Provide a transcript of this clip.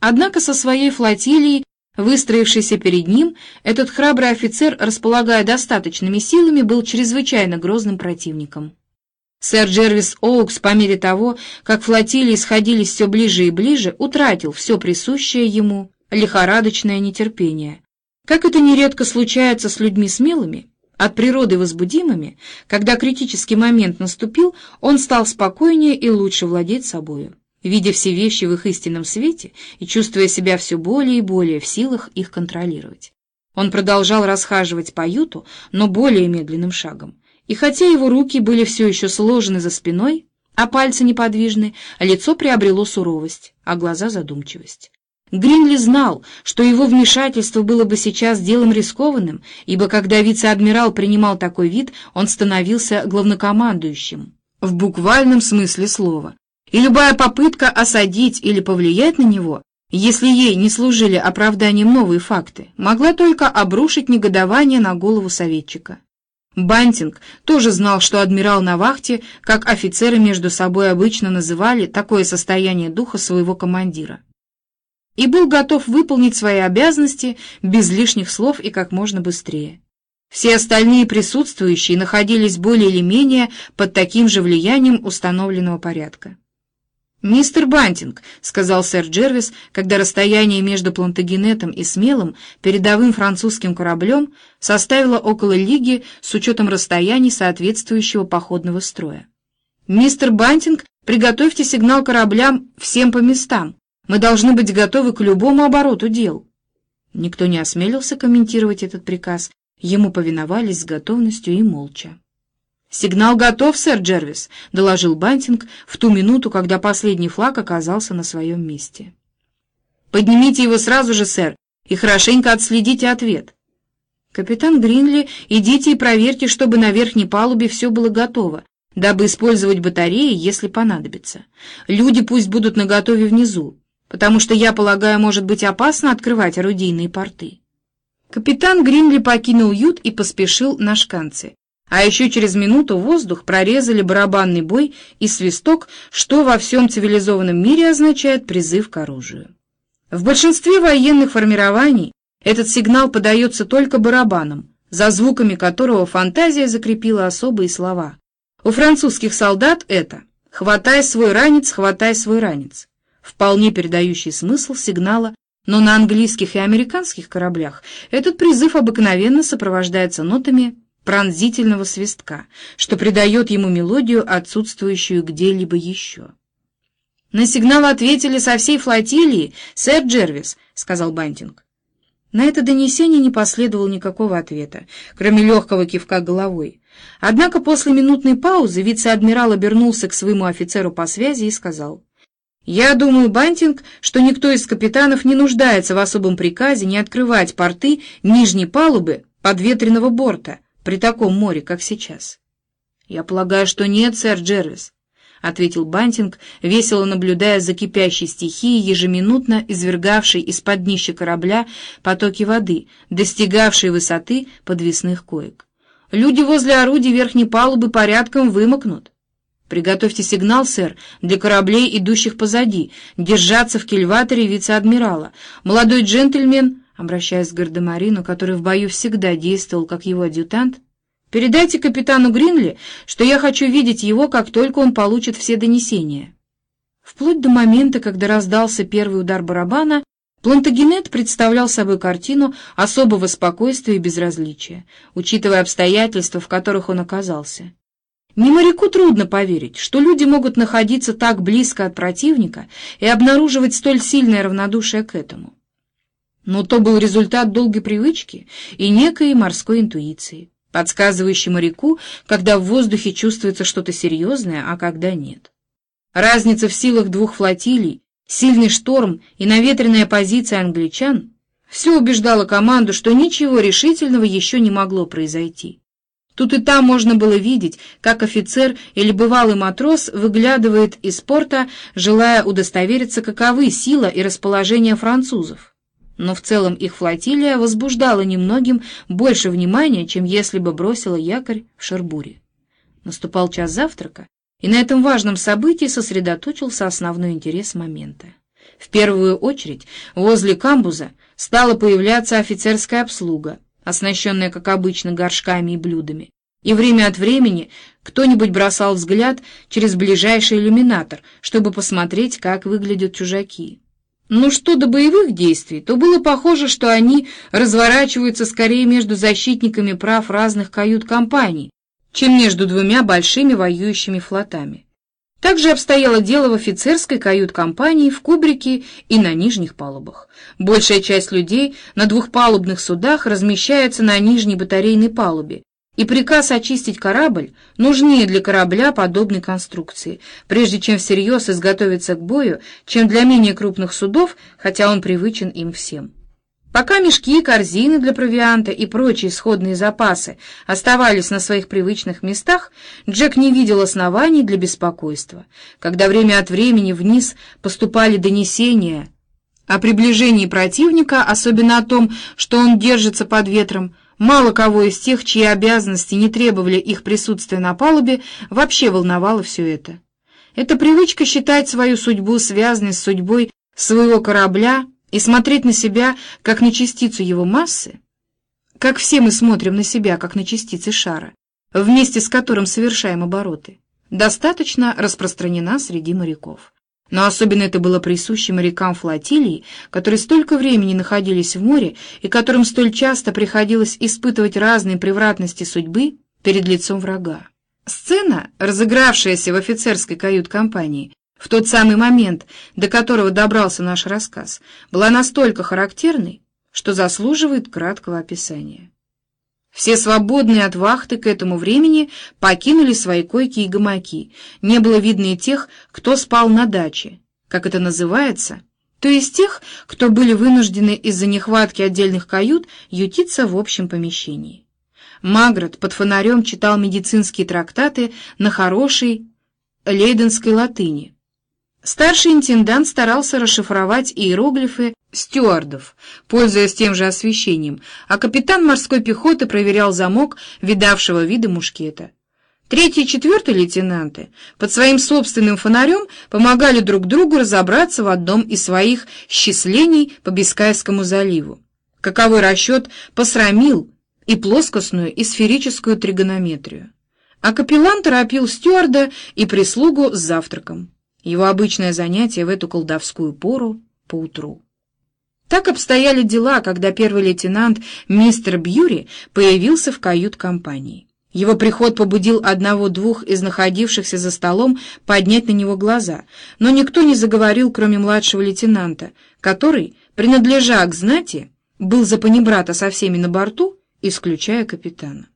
Однако со своей флотилией, выстроившейся перед ним, этот храбрый офицер, располагая достаточными силами, был чрезвычайно грозным противником. Сэр Джервис Оукс, по мере того, как флотилии сходились все ближе и ближе, утратил все присущее ему лихорадочное нетерпение. Как это нередко случается с людьми смелыми, от природы возбудимыми, когда критический момент наступил, он стал спокойнее и лучше владеть собою видя все вещи в их истинном свете и чувствуя себя все более и более в силах их контролировать. Он продолжал расхаживать по юту, но более медленным шагом. И хотя его руки были все еще сложены за спиной, а пальцы неподвижны, лицо приобрело суровость, а глаза задумчивость. Гринли знал, что его вмешательство было бы сейчас делом рискованным, ибо когда вице-адмирал принимал такой вид, он становился главнокомандующим, в буквальном смысле слова, и любая попытка осадить или повлиять на него, если ей не служили оправданием новые факты, могла только обрушить негодование на голову советчика. Бантинг тоже знал, что адмирал на вахте, как офицеры между собой обычно называли такое состояние духа своего командира, и был готов выполнить свои обязанности без лишних слов и как можно быстрее. Все остальные присутствующие находились более или менее под таким же влиянием установленного порядка. «Мистер Бантинг», — сказал сэр Джервис, когда расстояние между Плантагенетом и Смелым, передовым французским кораблем, составило около лиги с учетом расстояний соответствующего походного строя. «Мистер Бантинг, приготовьте сигнал кораблям всем по местам. Мы должны быть готовы к любому обороту дел». Никто не осмелился комментировать этот приказ, ему повиновались с готовностью и молча. «Сигнал готов, сэр Джервис», — доложил Бантинг в ту минуту, когда последний флаг оказался на своем месте. «Поднимите его сразу же, сэр, и хорошенько отследите ответ». «Капитан Гринли, идите и проверьте, чтобы на верхней палубе все было готово, дабы использовать батареи, если понадобится. Люди пусть будут наготове внизу, потому что, я полагаю, может быть опасно открывать орудийные порты». Капитан Гринли покинул ют и поспешил на шканцы. А еще через минуту воздух прорезали барабанный бой и свисток, что во всем цивилизованном мире означает призыв к оружию. В большинстве военных формирований этот сигнал подается только барабаном, за звуками которого фантазия закрепила особые слова. У французских солдат это «хватай свой ранец, хватай свой ранец», вполне передающий смысл сигнала, но на английских и американских кораблях этот призыв обыкновенно сопровождается нотами пронзительного свистка, что придает ему мелодию, отсутствующую где-либо еще. «На сигнал ответили со всей флотилии, сэр Джервис», — сказал Бантинг. На это донесение не последовало никакого ответа, кроме легкого кивка головой. Однако после минутной паузы вице-адмирал обернулся к своему офицеру по связи и сказал, «Я думаю, Бантинг, что никто из капитанов не нуждается в особом приказе не открывать порты нижней палубы подветренного борта, при таком море, как сейчас? Я полагаю, что нет, сэр Джервис, — ответил Бантинг, весело наблюдая за кипящей стихией, ежеминутно извергавшей из-под днища корабля потоки воды, достигавшей высоты подвесных коек. Люди возле орудий верхней палубы порядком вымокнут. Приготовьте сигнал, сэр, для кораблей, идущих позади, держаться в кильваторе вице-адмирала. Молодой джентльмен обращаясь к Гардемарину, который в бою всегда действовал как его адъютант, «Передайте капитану Гринли, что я хочу видеть его, как только он получит все донесения». Вплоть до момента, когда раздался первый удар барабана, Плантагенет представлял собой картину особого спокойствия и безразличия, учитывая обстоятельства, в которых он оказался. Не моряку трудно поверить, что люди могут находиться так близко от противника и обнаруживать столь сильное равнодушие к этому но то был результат долгой привычки и некой морской интуиции, подсказывающей моряку, когда в воздухе чувствуется что-то серьезное, а когда нет. Разница в силах двух флотилий, сильный шторм и наветренная позиция англичан все убеждало команду, что ничего решительного еще не могло произойти. Тут и там можно было видеть, как офицер или бывалый матрос выглядывает из порта, желая удостовериться, каковы сила и расположение французов но в целом их флотилия возбуждала немногим больше внимания, чем если бы бросила якорь в Шербуре. Наступал час завтрака, и на этом важном событии сосредоточился основной интерес момента. В первую очередь возле камбуза стала появляться офицерская обслуга, оснащенная, как обычно, горшками и блюдами. И время от времени кто-нибудь бросал взгляд через ближайший иллюминатор, чтобы посмотреть, как выглядят чужаки. Но что до боевых действий, то было похоже, что они разворачиваются скорее между защитниками прав разных кают-компаний, чем между двумя большими воюющими флотами. Также обстояло дело в офицерской кают-компании, в кубрике и на нижних палубах. Большая часть людей на двухпалубных судах размещается на нижней батарейной палубе, и приказ очистить корабль нужнее для корабля подобной конструкции, прежде чем всерьез изготовиться к бою, чем для менее крупных судов, хотя он привычен им всем. Пока мешки, корзины для провианта и прочие сходные запасы оставались на своих привычных местах, Джек не видел оснований для беспокойства. Когда время от времени вниз поступали донесения о приближении противника, особенно о том, что он держится под ветром, Мало кого из тех, чьи обязанности не требовали их присутствия на палубе, вообще волновало все это. Эта привычка считать свою судьбу связанной с судьбой своего корабля и смотреть на себя как на частицу его массы, как все мы смотрим на себя как на частицы шара, вместе с которым совершаем обороты, достаточно распространена среди моряков. Но особенно это было присуще морякам флотилии, которые столько времени находились в море и которым столь часто приходилось испытывать разные превратности судьбы перед лицом врага. Сцена, разыгравшаяся в офицерской кают-компании, в тот самый момент, до которого добрался наш рассказ, была настолько характерной, что заслуживает краткого описания. Все свободные от вахты к этому времени покинули свои койки и гамаки. Не было видно и тех, кто спал на даче, как это называется, то есть тех, кто были вынуждены из-за нехватки отдельных кают ютиться в общем помещении. Магрот под фонарем читал медицинские трактаты на хорошей лейденской латыни. Старший интендант старался расшифровать иероглифы стюардов, пользуясь тем же освещением, а капитан морской пехоты проверял замок видавшего вида мушкета. Третий и четвертый лейтенанты под своим собственным фонарем помогали друг другу разобраться в одном из своих счислений по Бискайскому заливу. Каковой расчет посрамил и плоскостную, и сферическую тригонометрию. А капеллан торопил стюарда и прислугу с завтраком. Его обычное занятие в эту колдовскую пору поутру. Так обстояли дела, когда первый лейтенант мистер Бьюри появился в кают-компании. Его приход побудил одного-двух из находившихся за столом поднять на него глаза, но никто не заговорил, кроме младшего лейтенанта, который, принадлежа к знати, был за панибрата со всеми на борту, исключая капитана.